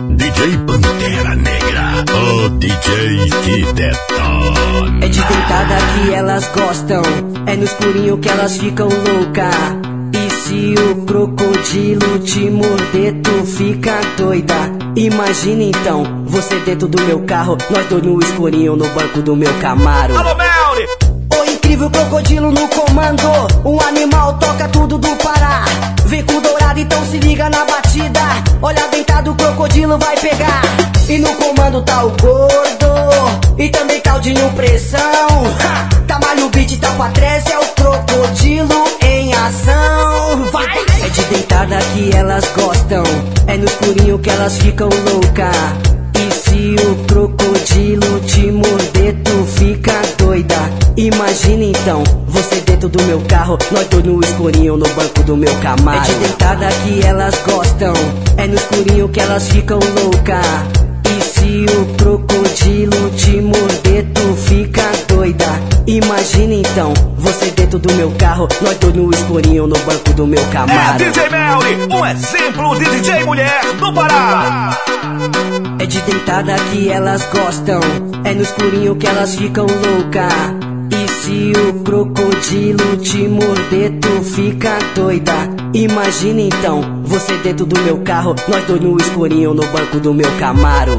DJ Pantera Negra, o DJ que detona. É de deitada que elas gostam, é no escurinho que elas ficam louca. E se o crocodilo te morder, tu fica doida. Imagina então, você dentro do meu carro, nós dois no escurinho no banco do meu Camaro. Alô, Melly! O incrível crocodilo no comando, um animal toca tudo do Pará. Vem com dourado, então se liga na batida. Olha deitado, o crocodilo vai pegar. E no comando tá o gordo, e também tá o Dinho Pressão. Ha! Tá malho beat, tá pra trás, é o crocodilo em ação. Vai! É de deitada que elas gostam, é no escurinho que elas ficam louca. E se o crocodilo te morder, tu fica doida. Imagina então, você dentro do meu carro, nós dois no escurinho no banco do meu Camaro. É de deitada que elas gostam, é no escurinho que elas ficam louca. E se o crocodilo te morder, tu fica doida. Imagina então, você dentro do meu carro, nós dois no escurinho no banco do meu É Camaro. DJ Melly, um exemplo de DJ mulher do Pará. É de deitada que elas gostam, é no escurinho que elas ficam louca. E se o crocodilo te morder, tu fica doida. Imagina então, você dentro do meu carro, nós dois no escurinho no banco do meu Camaro.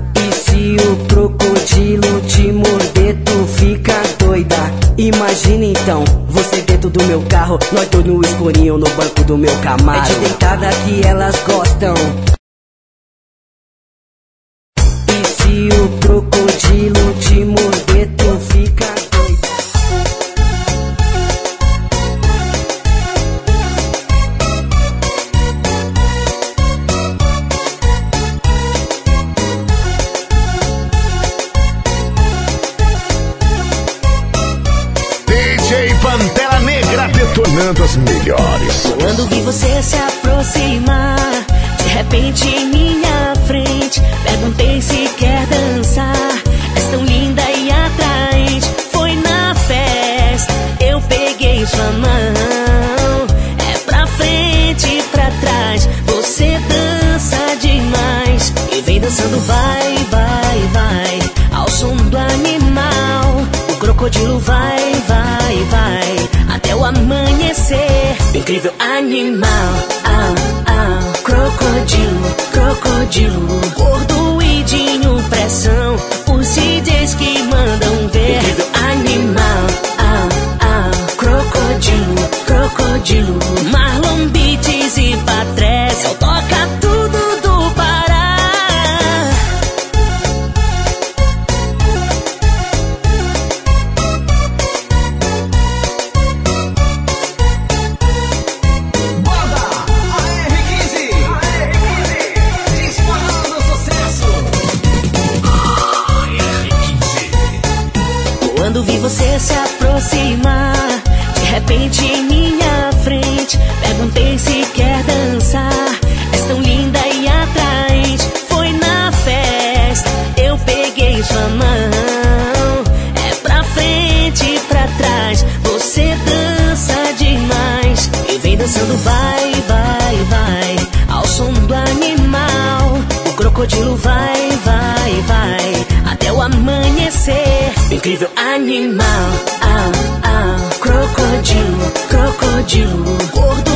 E se o crocodilo te morder, tu fica doida. Imagina então, você dentro do meu carro, nós dois no escurinho no banco do meu Camaro. É de deitada que elas gostam. E se o crocodilo te morder, As melhores. Quando vi você se aproximar, de repente em minha frente, perguntei se quer dançar. És tão linda e atraente. Foi na festa, eu peguei sua mão. É pra frente e pra trás, você dança demais. E vem dançando, vai, vai, vai, ao som do animal. O crocodilo vai, vai, vai. Incrível animal, ah, ah, crocodilo, crocodilo, gordo e dinho pressão. Crocodilo vai, vai, vai, até o amanhecer. Incrível animal, ah, ah, crocodilo, crocodilo, gordo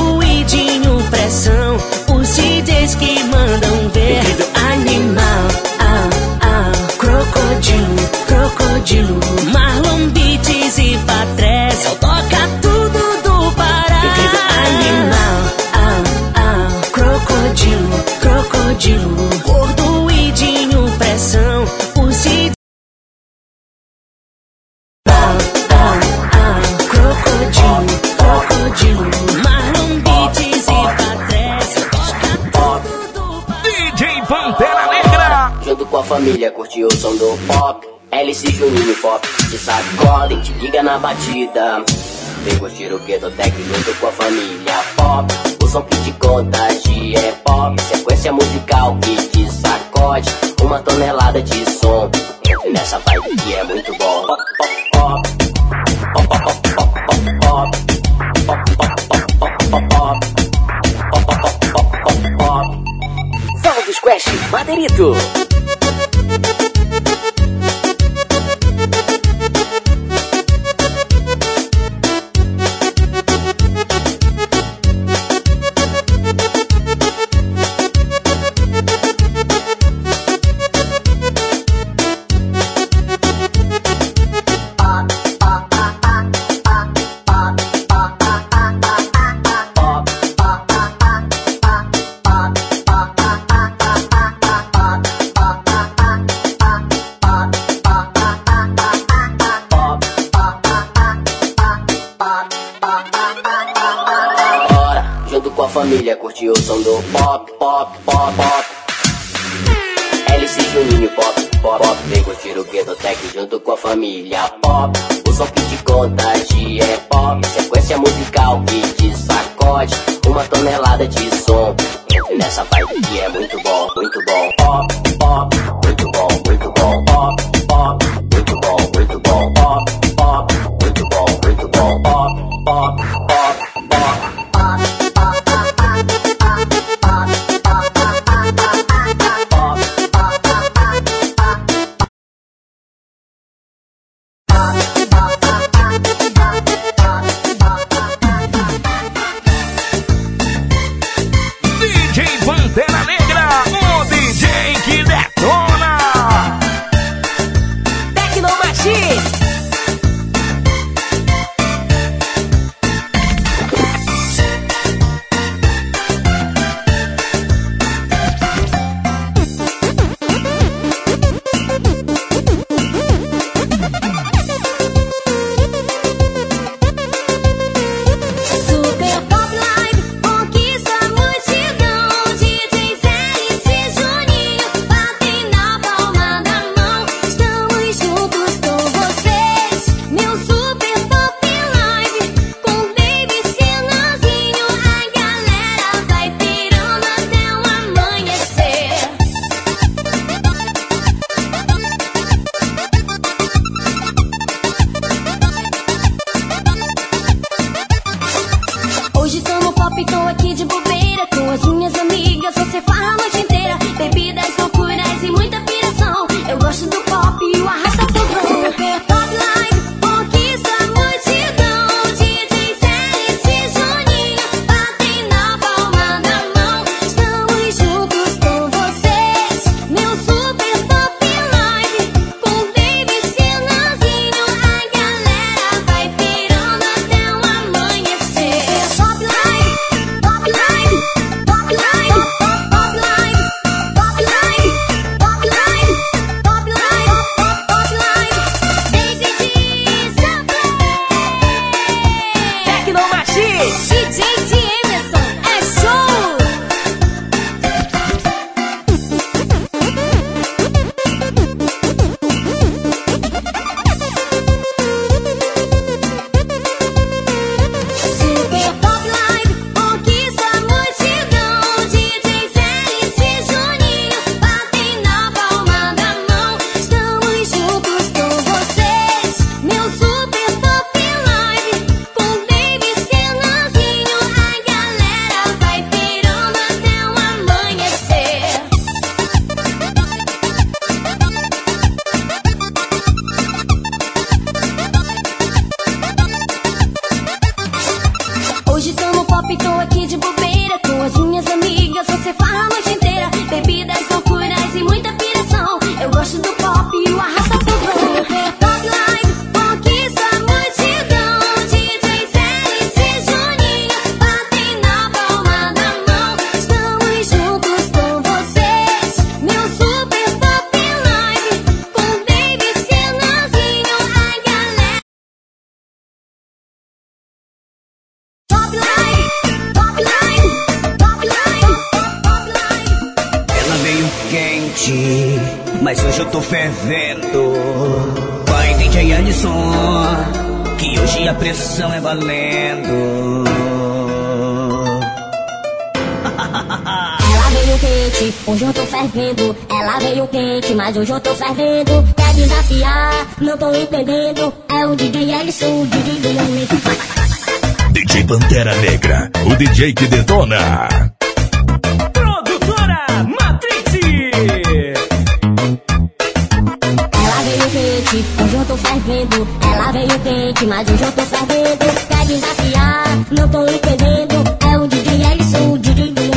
na batida. Vem curtir o Ghetto Tech junto com a família Pop. O som que te contagia é pop. Sequência musical que te sacode. Uma tonelada de som. Nessa vibe que é muito bom. Pop, pop, pop. Pop, pop, pop, pop, pop. Pop, pop, pop, pop, pop, pop. Pop, pop, pop, pop, pop. Valdo Squash, Madeirito. Família curtiu o som do pop, pop, pop, pop. LC Juninho, pop, pop, pop. Vem curtir o Ghetto Tech junto com a família pop. O som que te contagia é pop. Sequência musical que te sacode. Uma tonelada de som. Nessa vibe que é muito bom, muito bom. Pop, pop, mas hoje eu tô fervendo. Quer desafiar? Não tô entendendo. É o DJ Ellison, o DJ do momento. DJ Pantera Negra, o DJ que detona. Produtora Matrix. Ela veio quente, hoje eu tô fervendo. Ela veio quente, mas hoje eu tô fervendo. Quer desafiar? Não tô entendendo. É o DJ Ellison, o DJ do momento.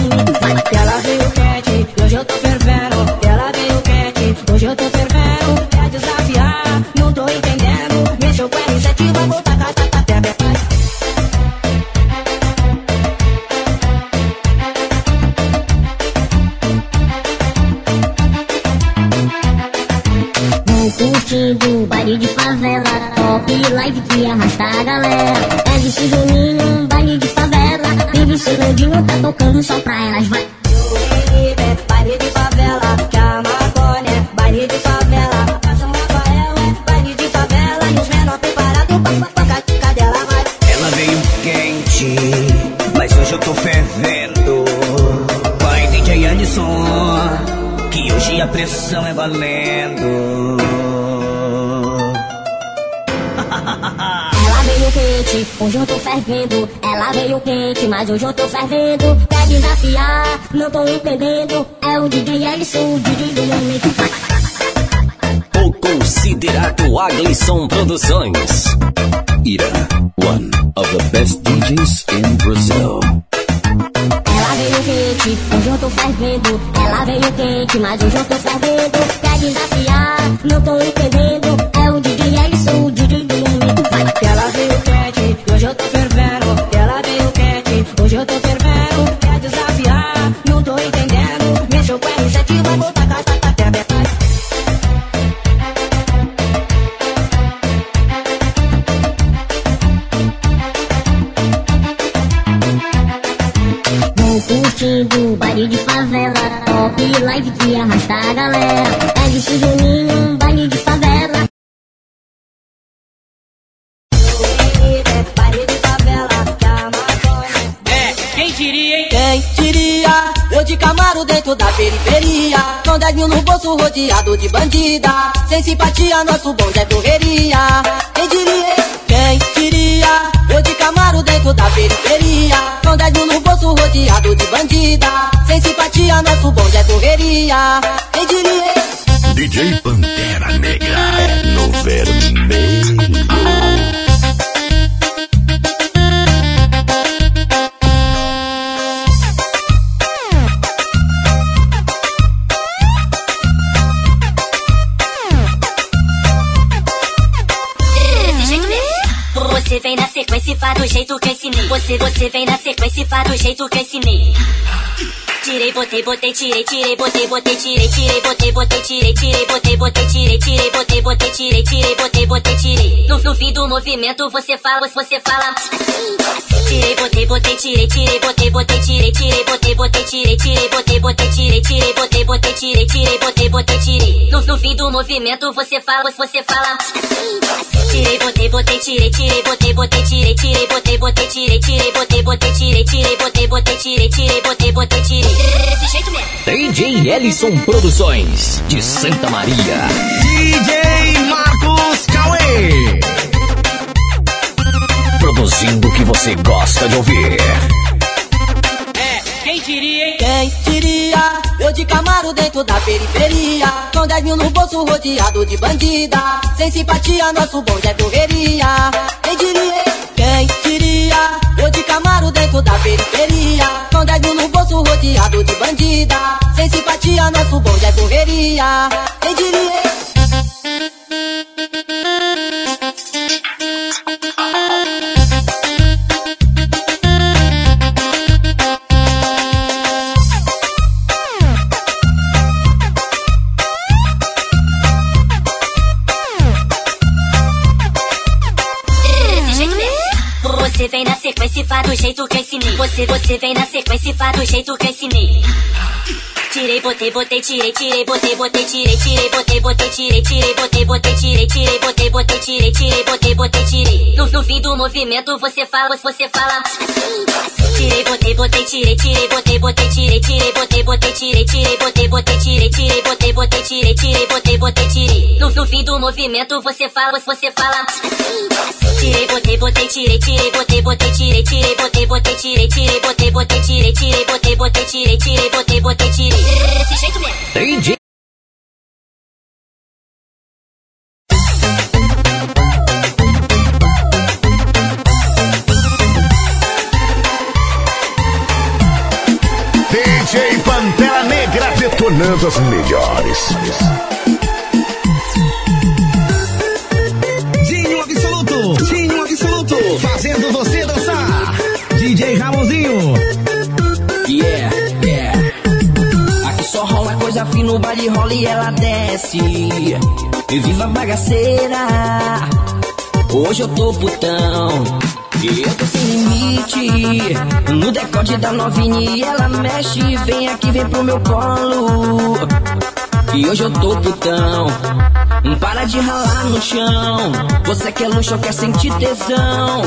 Ela veio quente, mas hoje eu tô fervendo Quer desafiar? Não tô entendendo É o DJ Ellison, o DJ do momento. O considerado Aglisson Produções. Ira, one of the best DJs in Brazil. Ela veio quente, hoje eu tô fervendo. Ela veio quente, mas hoje eu tô fervendo. Quer desafiar? Não tô entendendo. Live que arrasta a galera. É de Juninho, um baile de favela. É, quem diria, hein? Quem diria? Eu de Camaro dentro da periferia Com 10 mil no bolso rodeado de bandida Sem simpatia, nosso bonde é correria Quem diria? Quem diria? Camaro dentro da periferia Com 10 mil no bolso rodeado de bandida Sem simpatia, nosso bonde é correria Quem diria? DJ Pantera Negra é no vermelho. Você vem na sequência e faz do jeito que eu ensinei. Você, você vem na sequência e faz do jeito que eu ensinei. Tirei, botei, botei, tirei, tirei, botei, botei, tirei, tirei, botei, botei, tirei, tirei, botei, botei, tirei, tirei, botei, botei, tirei, tirei, botei, botei, tirei. No, no fim do movimento você fala, você fala assim, Tirei, botei, botei, tirei, tirei, botei, botei, tirei, tirei, botei, botei, tirei, tirei, botei, botei, tirei, tirei, botei, botei, tirei, tirei, botei, botei, tirei. No, no fim do movimento você fala, você fala assim, Tirei, botei, botei, tirei, tirei, botei, botei, tirei, tirei, botei, botei, tirei, tirei, botei, botei, tirei, tirei, botei, botei, tirei, tirei, botei, botei, tirei. Desse jeito mesmo. DJ Ellison Produções, de Santa Maria. DJ Marcos Produzindo o que você gosta de ouvir. É, quem diria, hein? Quem diria? Eu de Camaro dentro da periferia Com 10 mil no bolso rodeado de bandida Sem simpatia, nosso bonde é correria Quem diria? Quem diria? Eu de Camaro dentro da periferia Com 10 mil no bolso rodeado de bandida Sem simpatia, nosso bonde é correria Quem diria? Jeito que eu ensinei. Você, você vem na sequência e faz do jeito que eu ensinei. Tirei, botei, botei, tirei, tirei, botei, botei, tirei, tirei, botei, botei, tirei, tirei, botei, botei, tirei, tirei, botei, botei, tirei, tirei, botei, botei, tirei. No, no fim do movimento você fala, você fala. Tirei, botei, botei, tirei, tirei, botei, botei, tirei, tirei, botei, botei, tirei, tirei, botei, botei, tirei, tirei, botei, botei, tirei, tirei, botei, botei, tirei. No, no fim do movimento você fala, você fala. Tirei, botei, botei, tirei, tirei, botei, botei, tirei, tirei, botei, botei, tirei, tirei, botei, botei, tirei, tirei, botei, botei, tirei, tirei, botei, botei, tirei. Desse jeito mesmo. DJ DJ Pantera Negra detonando as melhores. Putão. E eu tô sem limite. No decote da novinha ela mexe. Vem aqui, vem pro meu colo. E hoje eu tô putão. Para de ralar no chão. Você quer luxo, quer sentir tesão.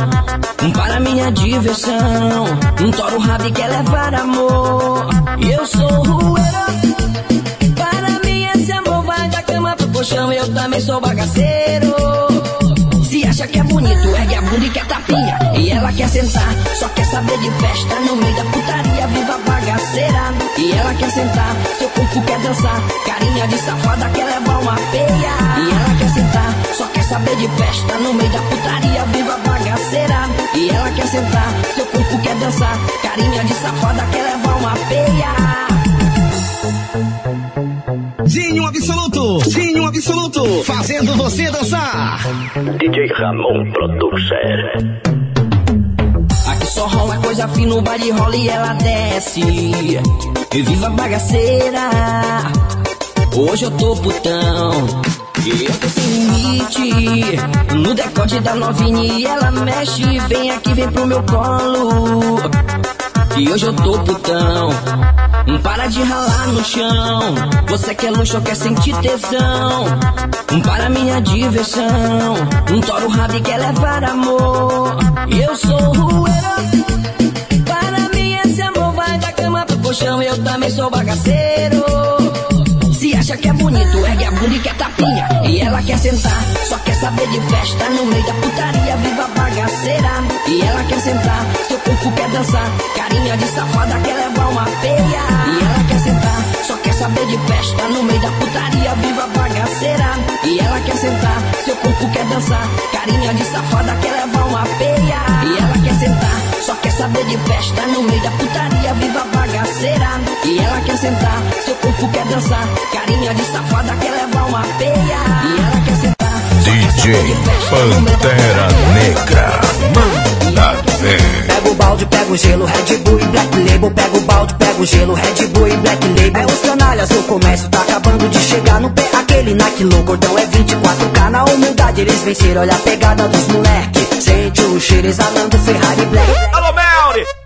Para minha diversão. Um toro rabo e quer levar amor. Eu sou o herói. Para mim esse amor vai da cama pro colchão. Eu também sou bagaceiro. E ela quer sentar, só quer saber de festa. No meio da putaria, viva bagaceira. E ela quer sentar, seu corpo quer dançar. Carinha de safada quer levar uma peia. E ela quer sentar, só quer saber de festa. No meio da putaria, viva bagaceira. E ela quer sentar, seu corpo quer dançar. Carinha de safada quer levar uma peia. Dinho Absoluto, Dinho Fazendo você dançar. DJ Ramon Producer. Aqui só rola coisa fina, o baile rola e ela desce. E viva a bagaceira. Hoje eu tô putão. E eu tô sem limite. No decote da novinha e ela mexe. Vem aqui, vem pro meu colo. E hoje eu tô putão. Para de ralar no chão. Você quer luxo, quer sentir tesão. Para minha diversão. Um toro rabo e quer levar amor. Eu sou o herói. Para mim esse amor vai da cama pro colchão. Eu também sou bagaceiro. Se acha que é bonito, ergue a bunda e quer tapinha. E ela quer sentar, só quer saber de festa. No meio da putaria, viva bagaceira. E ela quer sentar, seu corpo quer dançar. Carinha de safada quer levar uma peia. E ela quer sentar, só quer saber de festa. No meio da putaria, viva bagaceira. E ela quer sentar, seu corpo quer dançar. Carinha de safada quer levar uma peia. E ela quer sentar, só quer saber de festa. No meio da putaria, viva a bagaceira. E ela quer sentar, seu corpo quer dançar. Carinha de safada quer levar uma peia. E ela quer sentar. DJ festa. Pantera Negra. Manda ver. Pega o balde, pega o gelo, Red Bull e Black Label. Pega o balde, pega o gelo, Red Bull e Black Label. É os canalhas, o comércio tá acabando de chegar no pé. Aquele Nike low, gordão é 24K. Na humildade eles venceram, olha a pegada dos moleque. Sente o cheiro exalando Ferrari Black. Alô, Melri!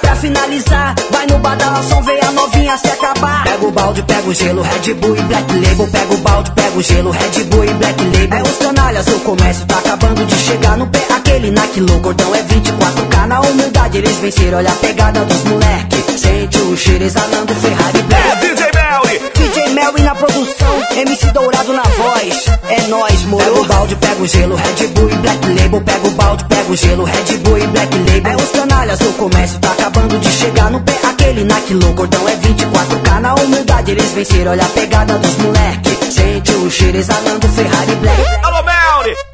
Pra finalizar, vai no badalação Vê a novinha se acabar. Pega o balde, pega o gelo, Red Bull e Black Label. Pega o balde, pega o gelo, Red Bull e Black Label. É os canalhas, o comércio tá acabando de chegar no pé Nike low, gordão é 24K Na humildade eles venceram, olha a pegada dos moleque Sente o cheiro exalando Ferrari É Black DJ Melri! DJ Melvin na produção, MC Dourado na voz. É nóis, moro. Pega o balde, pega o gelo, Red Bull e Black Label. Pega o balde, pega o gelo, Red Bull e Black Label. É os canalhas, o comércio tá acabando de chegar no pé. Aquele Nike low, gordão é 24K. Na humildade eles venceram, olha a pegada dos moleque. Sente o cheiro exalando Ferrari Black. Alô, Melri!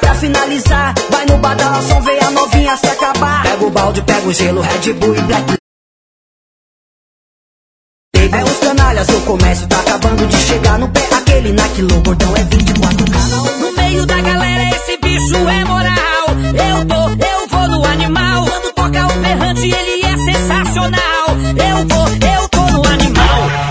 Pra finalizar, vai no badalão, vê a novinha se acabar. Pega o balde, pega o gelo, Red Bull e Black. É os canalhas, o comércio tá acabando de chegar no pé. Aquele na quilô, bordão é 24 canal. No meio da galera, esse bicho é moral. Eu tô, eu vou no animal. Quando toca o berrante, ele é sensacional. Eu vou, eu tô no animal.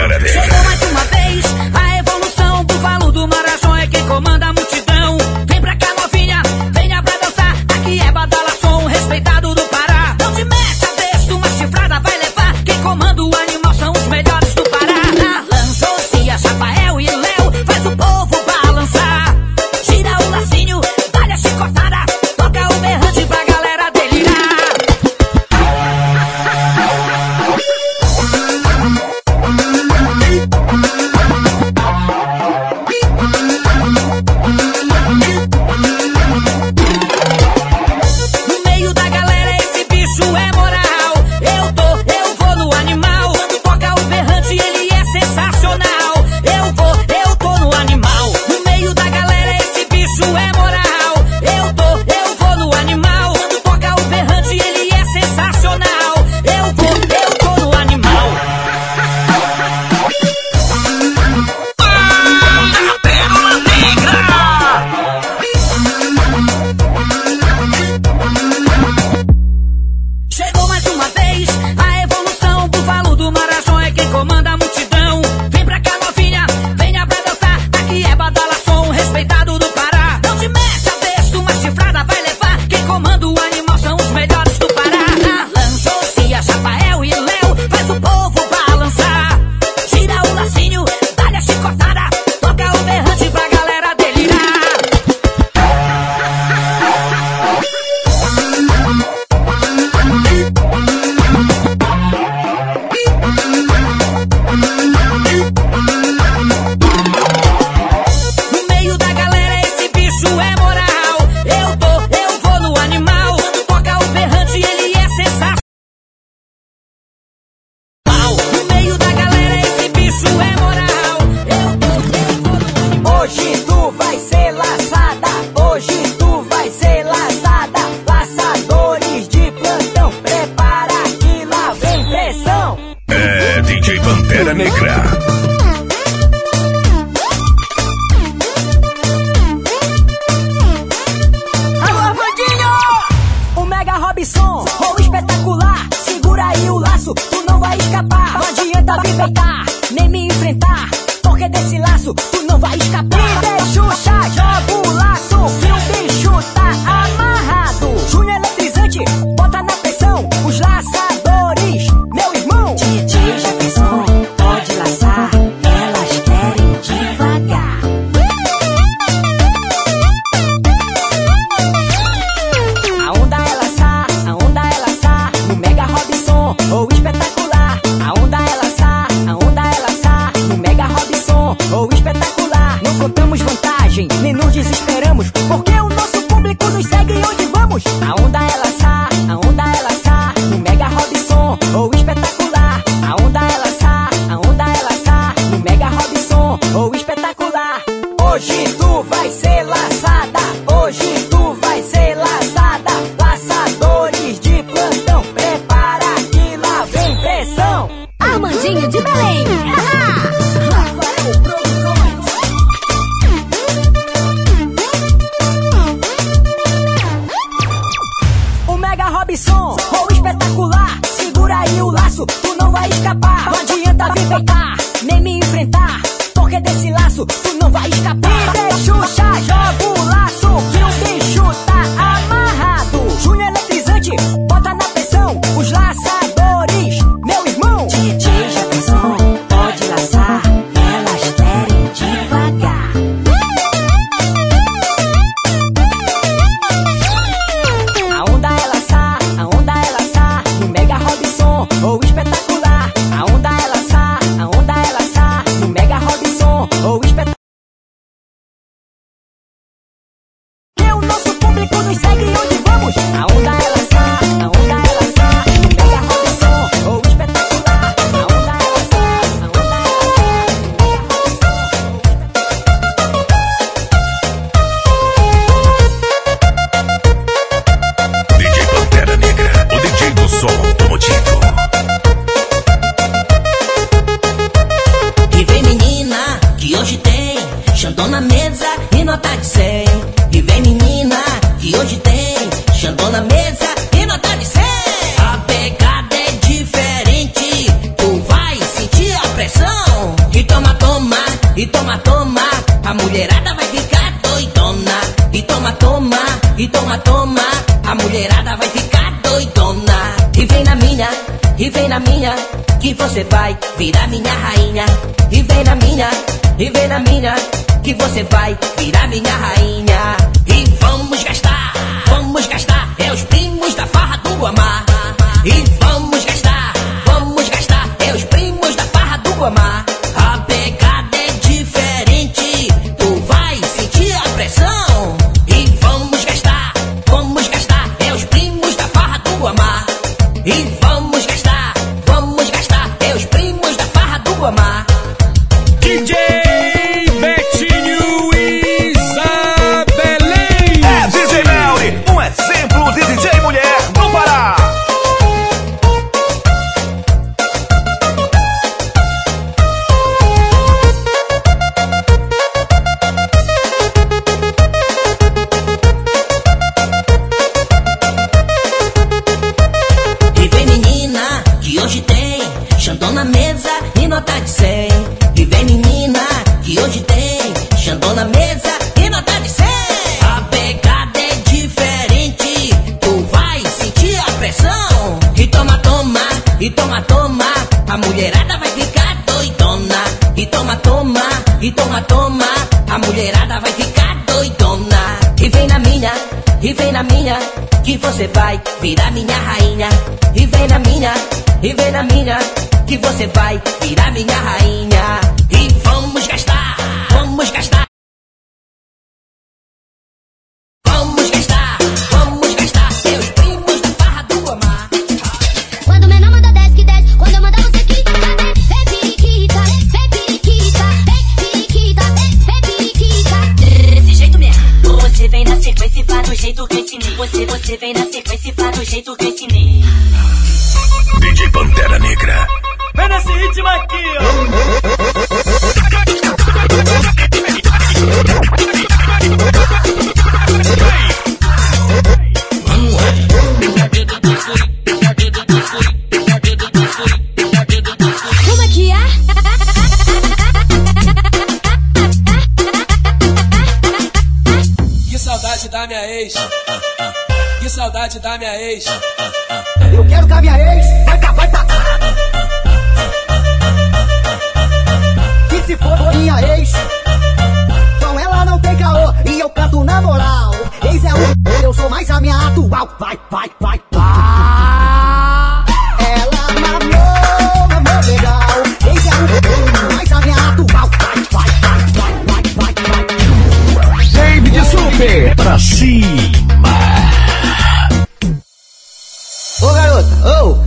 Agárrate. que você vai virar minha rainha. E vem na minha, e vem na minha, que você vai virar minha rainha. jeito que se nem. DJ Pantera Negra. Vem nesse ritmo aqui, ó. da minha ex. Ah, ah, ah, eu quero que a minha ex vai tá, vai tá. Que se for minha ex, com ela não tem caô e eu canto na moral. Ex é o eu sou mais a minha atual. Vai, vai, vai, vai. Ela mamou, mamou legal. Ex é o mais a minha atual. Vai, vai, vai, vai, vai, vai, vai. de Super pra cima. Oh,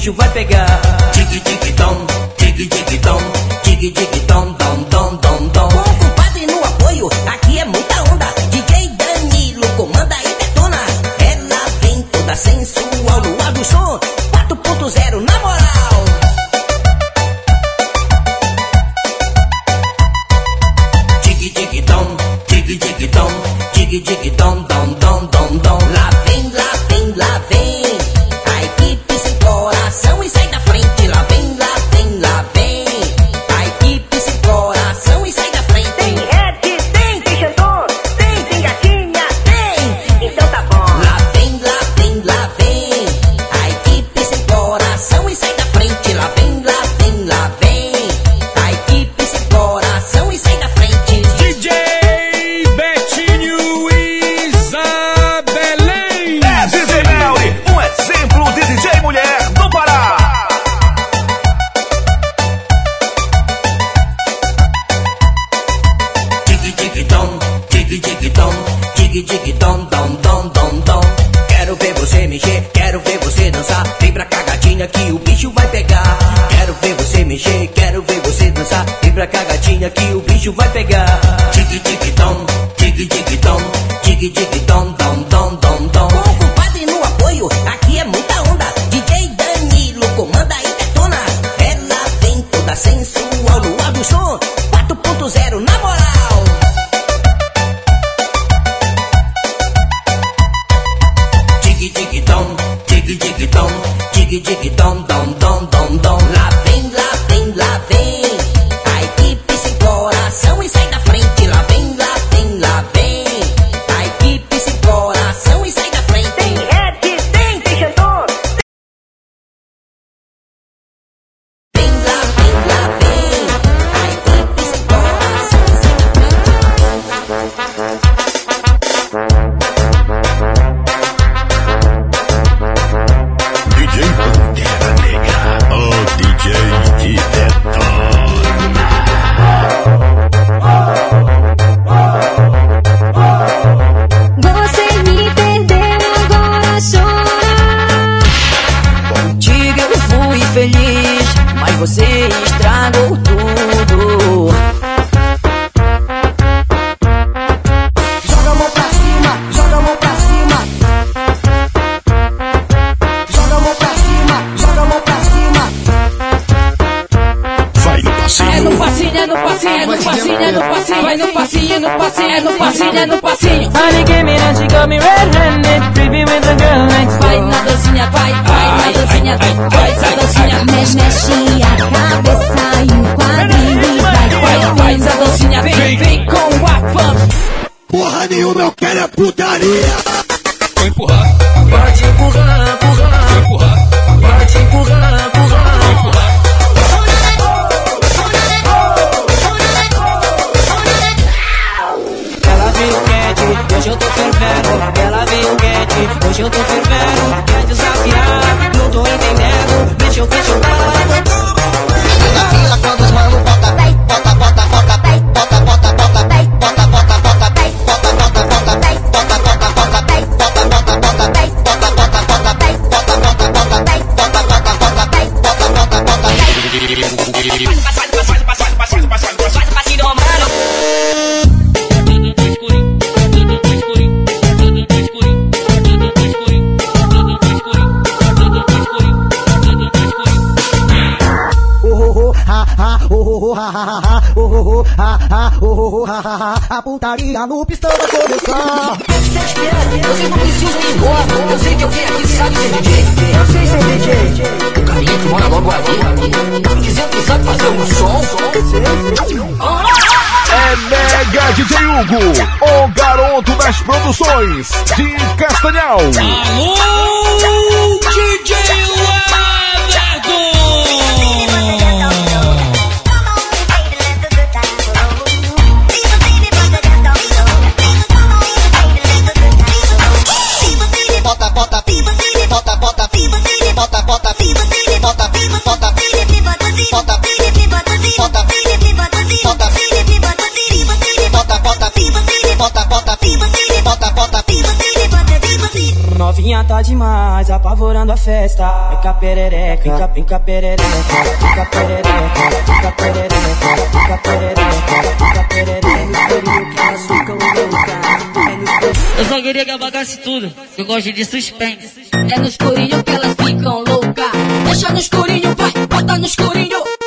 bicho vai pegar. No passinho, é no passinho. Honey came in and she got me red-handed, creepy with the girl next door. Vai na dancinha, vai, vai na dancinha, vai na dancinha. Mexe, mexe a cabeça e o quadril. Vai, vai, vai na dancinha, vem, vem com a fama. Porra nenhuma, eu quero é putaria. Vou empurrar, pode empurrar. putaria no pistão da começar. Você não precisa ir embora. Eu sei que alguém aqui sabe ser DJ. Eu sei ser DJ. O carinha que mora logo ali. Tá me dizendo que sabe fazer um som. É Mega DJ Hugo, o garoto das produções de Castanhal. Alô, DJ! Demais, apavorando a festa. Cá perereca, vem cá perereca, cá perereca, cá perereca, cá perereca, cá perereca. Eu só queria que apagasse tudo. Eu gosto de suspense. É no escurinho que elas ficam loucas. Deixa no escurinho, vai, bota no escurinho.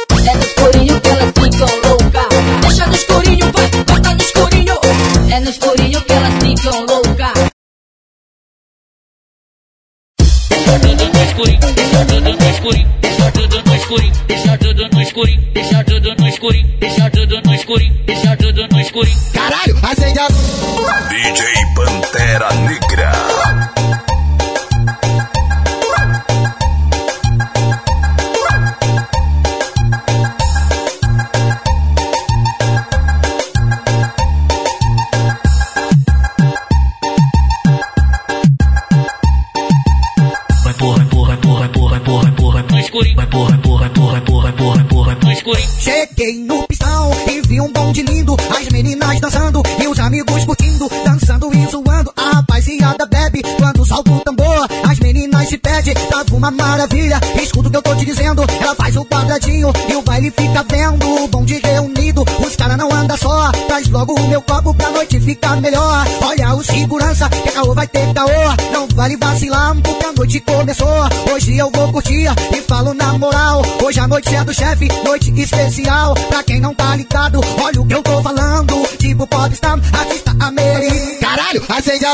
Hoje a noite é do chefe, noite especial. Pra quem não tá ligado, olha o que eu tô falando. Tipo popstar, artista americano. Caralho, acende a.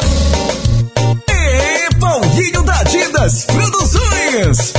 E Paulinho da Didas Produções.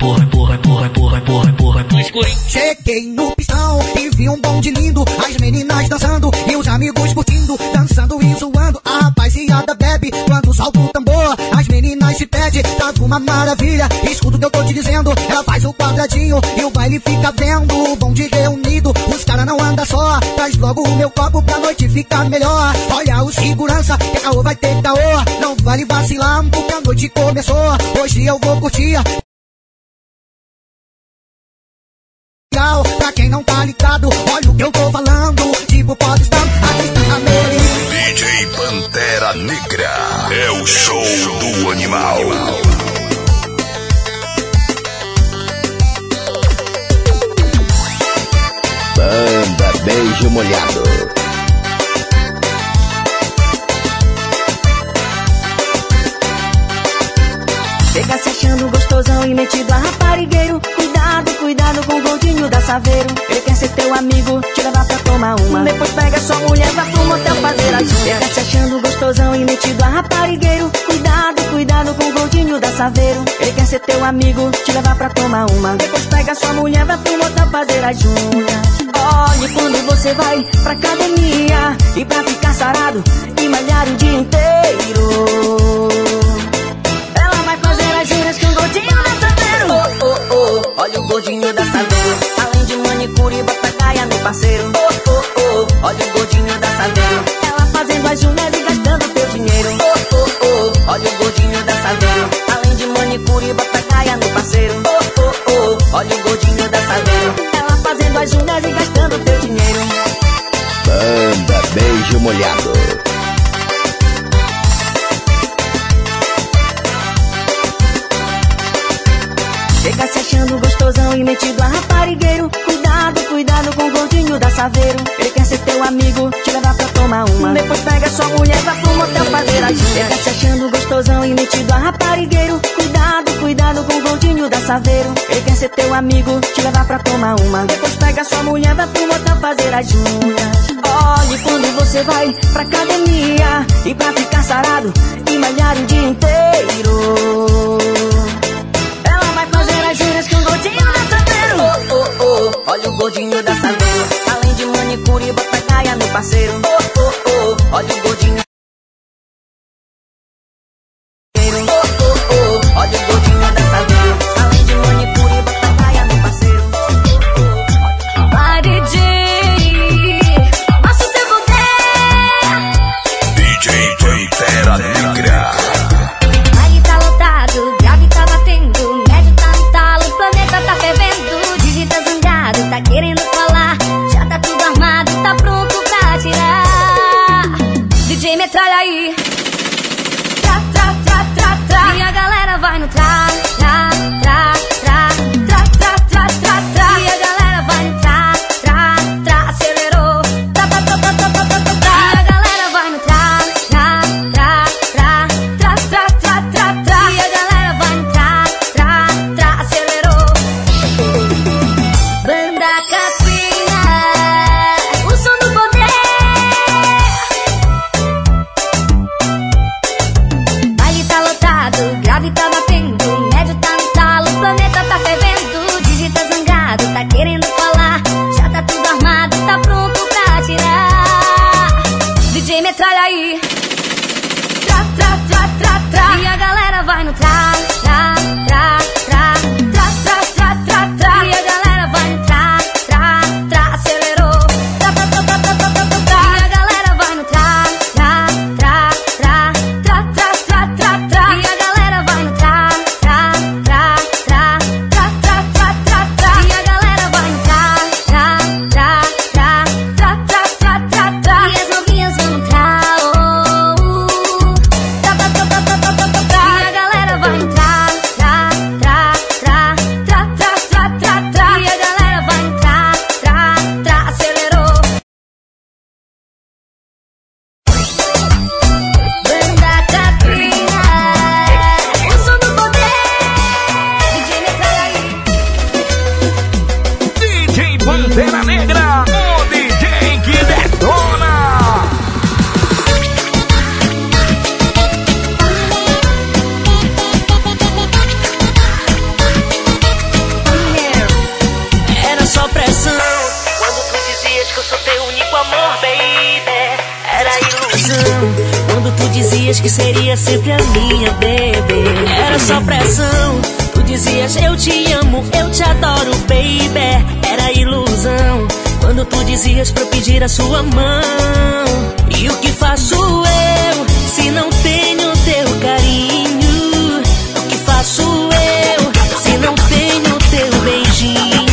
Porra, porra, porra, porra, porra, porra, no escurinho. Cheguei no pistão e vi um bonde lindo, as meninas dançando e os amigos curtindo, dançando e zoando. A rapaziada bebe quando solta o tambor, as meninas se pedem, tá uma maravilha. Escuta o que eu tô te dizendo, ela faz o quadradinho e o baile fica vendo. O bonde reunido, os cara não anda só, traz logo o meu copo pra noite ficar melhor. Olha o segurança, que caô vai ter caô, não vale vacilar porque a noite começou. Hoje eu vou curtir legal. Pra quem não tá ligado, olha o que eu tô falando. Tipo, pode estar artista americano. DJ Pantera Negra. É o show do animal. Banda Beijo Molhado. Gostosão e metido a raparigueiro. Cuidado, cuidado com o gordinho da Saveiro. Ele quer ser teu amigo, te levar pra tomar uma. Depois pega sua mulher, vai pro motel fazer as unhas. Chega se achando gostosão e metido a raparigueiro. Cuidado, cuidado com o gordinho da Saveiro. Ele quer ser teu amigo, te levar pra tomar uma. Depois pega sua mulher, vai pro motel fazer as unhas. Olhe quando você vai pra academia e pra ficar sarado e malhar o dia inteiro. Gordinho da Saveiro. Além de manicure bota no parceiro. Oh, oh, oh, olha o gordinho da Saveiro. Ela fazendo as unhas e gastando teu dinheiro. Oh, oh, oh, olha o gordinho da Saveiro. Além de manicure bota no parceiro. Oh, oh, oh, olha o gordinho da gostosão e metido a raparigueiro. Cuidado, cuidado com o gordinho da Saveiro. Ele quer ser teu amigo, te levar pra tomar uma. Depois pega sua mulher, vai pro motel fazer unhas. Chega se achando gostosão e metido a raparigueiro. Cuidado, cuidado com o gordinho da Saveiro. Ele quer ser teu amigo, te levar pra tomar uma. Depois pega sua mulher, vai pro motel fazer as. Olhe quando você vai pra academia e pra ficar sarado e malhar o dia inteiro. Olha o gordinho da Saveiro. Além de manicure, bota gaia no parceiro. Oh, oh, oh, olha o gordinho. Oh, oh, oh, olha o gordinho seria sempre a minha, baby Era só pressão Tu dizias eu te amo, eu te adoro, baby Era ilusão Quando tu dizias pra eu pedir a sua mão E o que faço eu se não tenho teu carinho? O que faço eu se não tenho teu beijinho?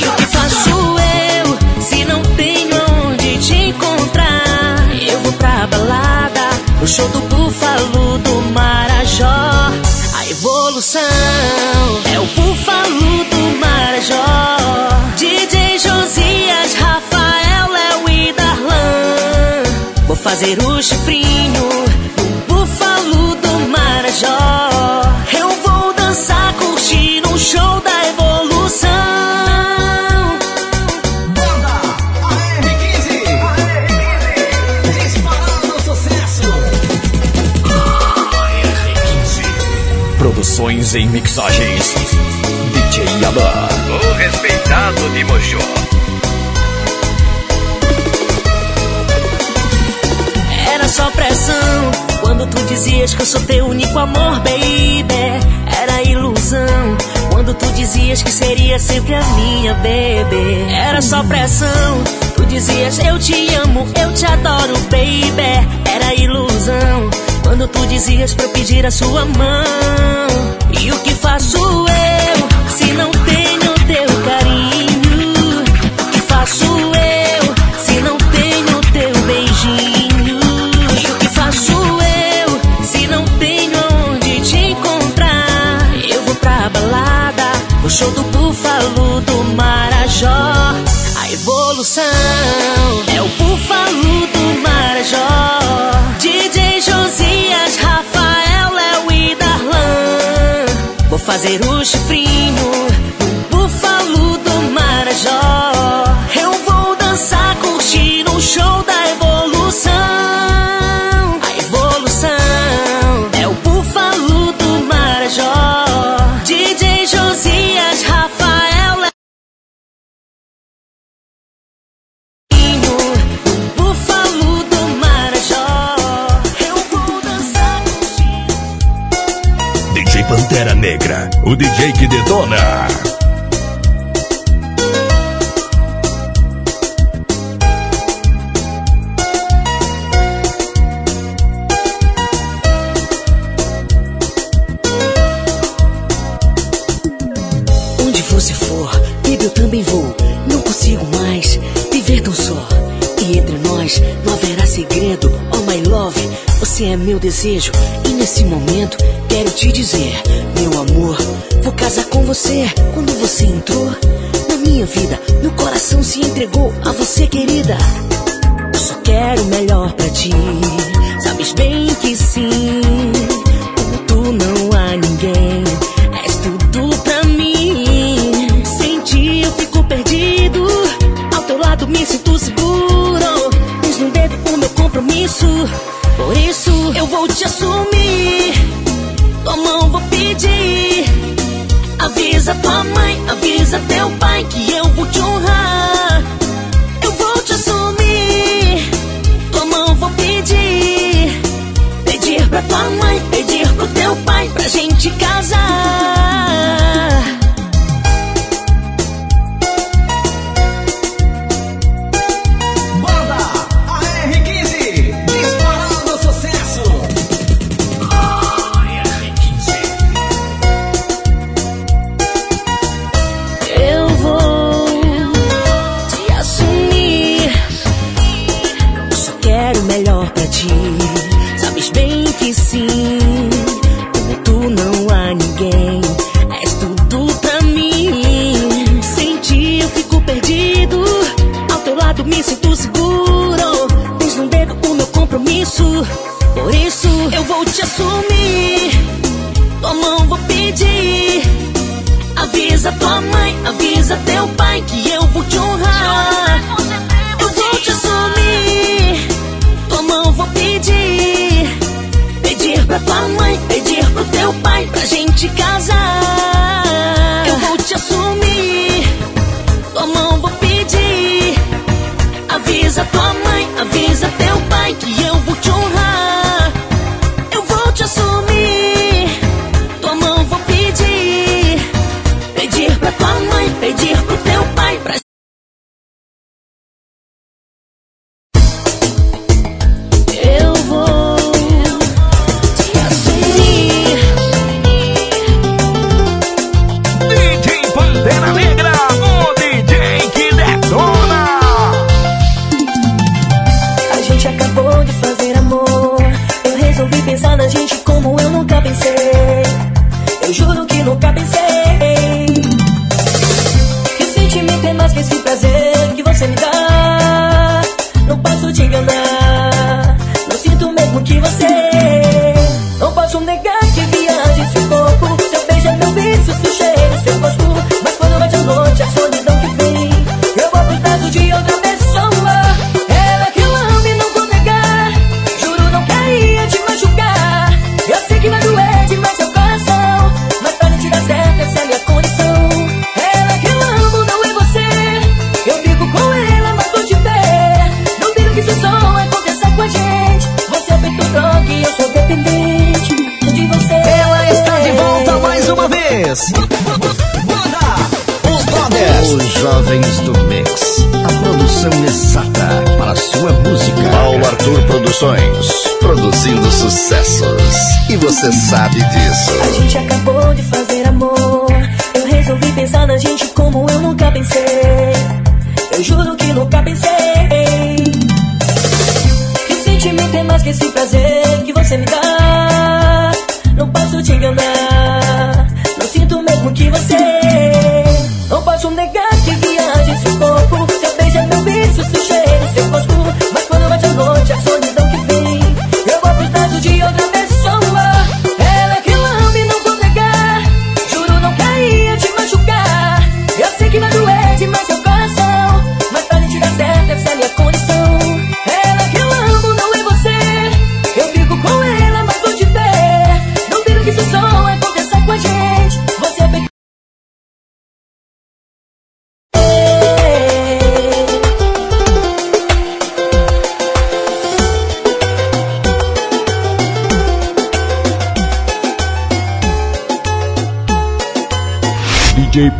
E o que faço eu se não tenho onde te encontrar? Eu vou pra balada, no show do Búfalo do Marajó. A evolução é o Búfalo do Marajó. DJ Josias, Rafael, Léo e Darlan. Vou fazer o chifrinho no Búfalo do Marajó. Produções em mixagens. DJ Alan. O respeitado de Mojó. Era só pressão quando tu dizias que eu sou teu único amor, baby. Era ilusão quando tu dizias que seria sempre a minha, baby. Era só pressão. Tu dizias eu te amo, eu te adoro, baby. Era ilusão quando tu dizias pra eu pedir a sua mão. No show do Búfalo do Marajó. A evolução é o Búfalo do Marajó. DJ Josias, Rafael, Léo e Darlan. Vou fazer o chifrinho O DJ que detona. Onde você for, baby, eu também vou. Não consigo mais viver tão só. E entre nós não haverá segredo. Oh, my love, você é meu desejo. E nesse momento quero te dizer, meu amor, vou casar com você. Quando você entrou na minha vida, meu coração se entregou a você, querida. Eu só quero o melhor para ti, sabes bem que sim. Como tu não há ninguém, és tudo pra mim. Sem ti eu fico perdido, ao teu lado me sinto seguro. Fiz no dedo o meu compromisso, por isso eu vou te assumir tua mão vou pedir. Avisa tua mãe, avisa teu pai que eu vou te honrar. Eu vou te assumir. Tua mão vou pedir. Pedir pra tua mãe, pedir pro teu pai pra gente casar. você sabe disso. A gente acabou de fazer amor. Eu resolvi pensar na gente como eu nunca pensei. Eu juro que nunca pensei. Que sentimento é mais que esse prazer que você me dá?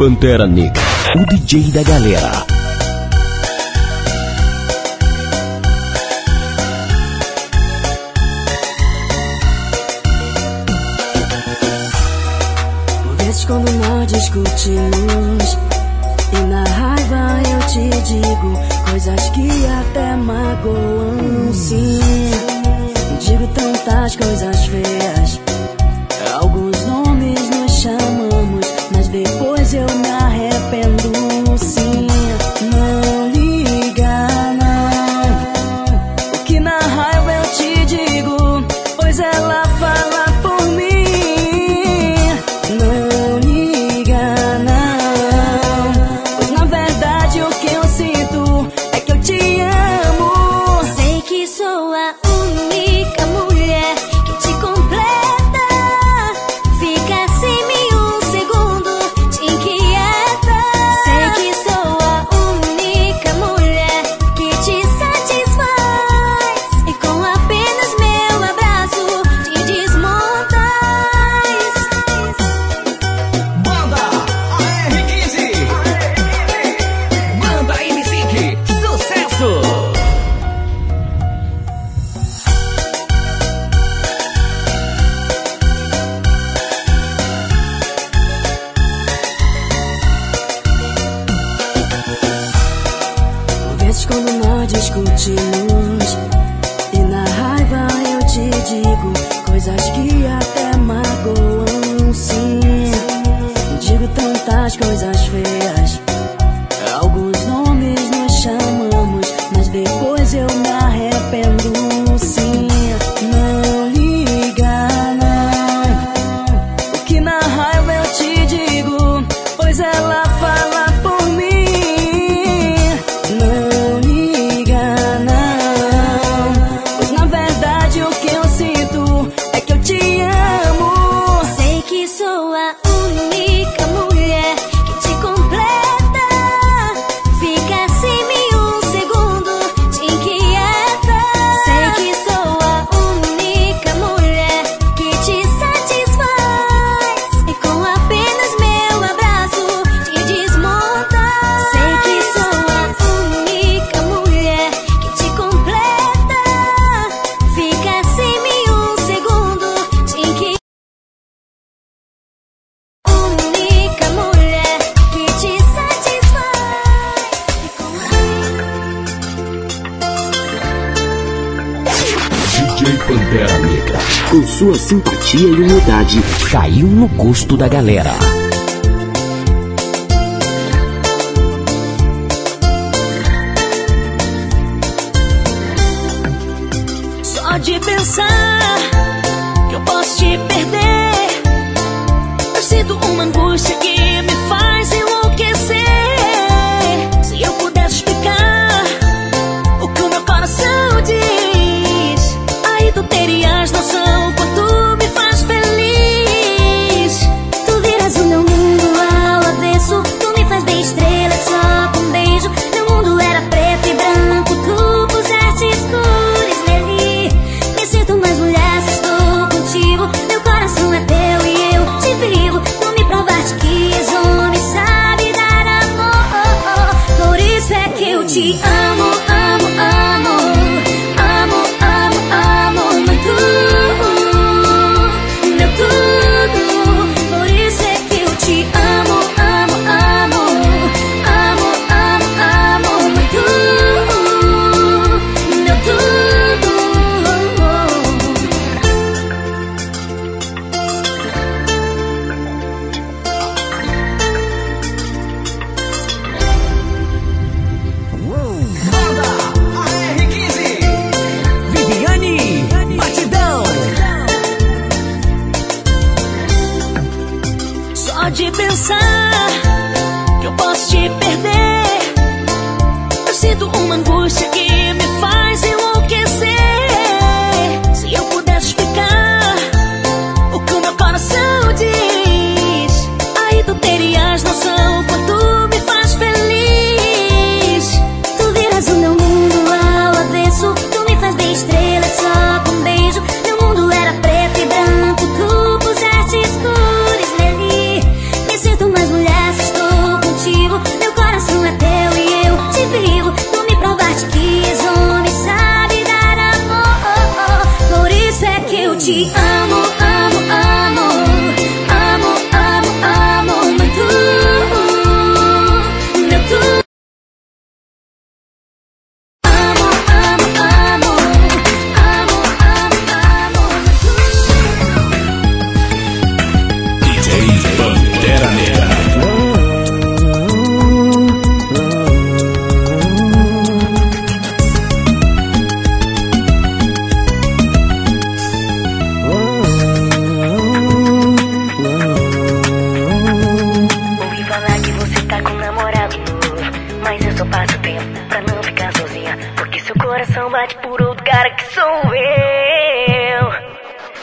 Pantera Negra, o DJ da galera. Vês quando nós discutimos e na raiva eu te digo coisas que até magoam sim. Digo tantas coisas feias caiu no gosto da galera.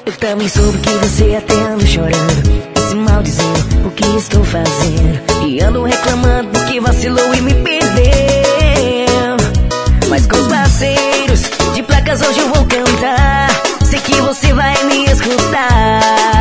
Eu também soube que você até anda chorando Se maldizendo o que estou fazendo? E ando reclamando porque vacilou e me perdeu. Mas com os parceiros de placas hoje eu vou cantar. Sei que você vai me escutar.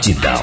Batidão.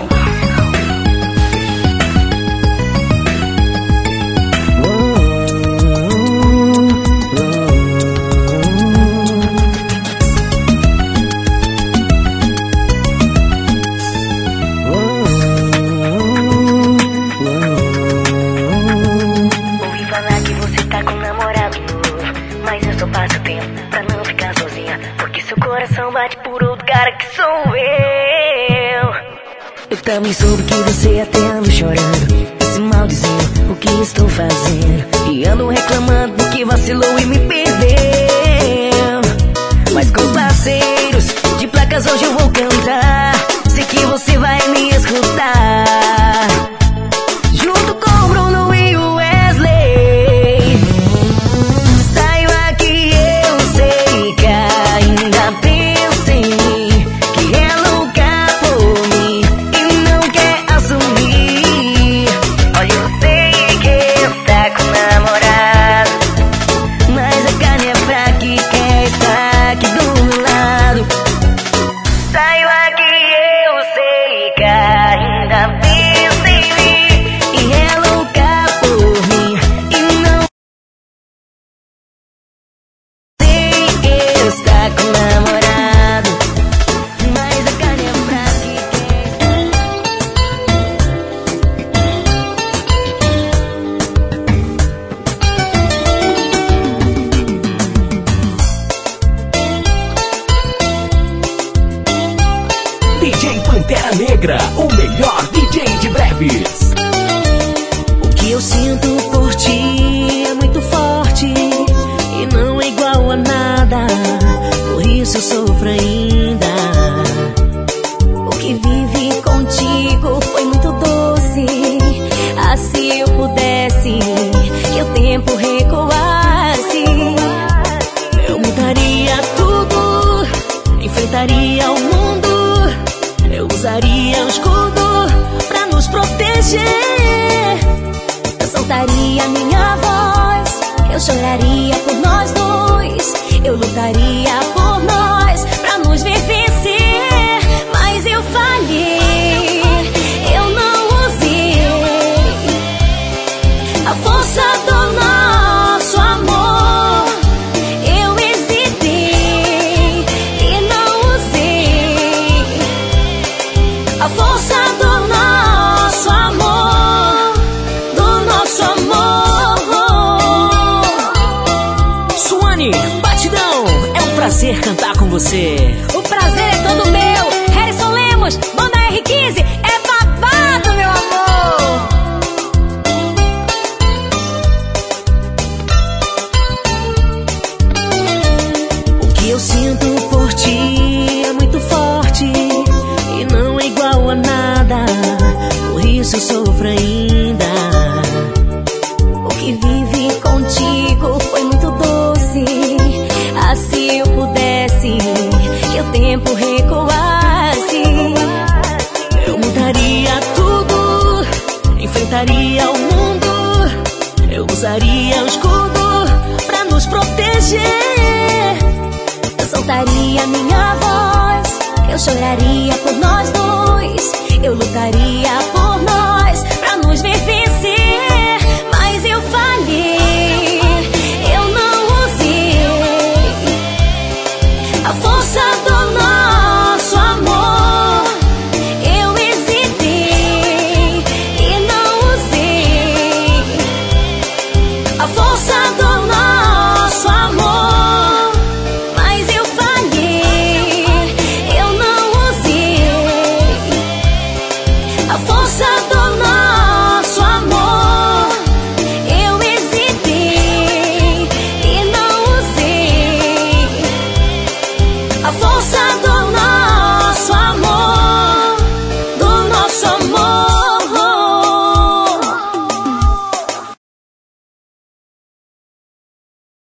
Você.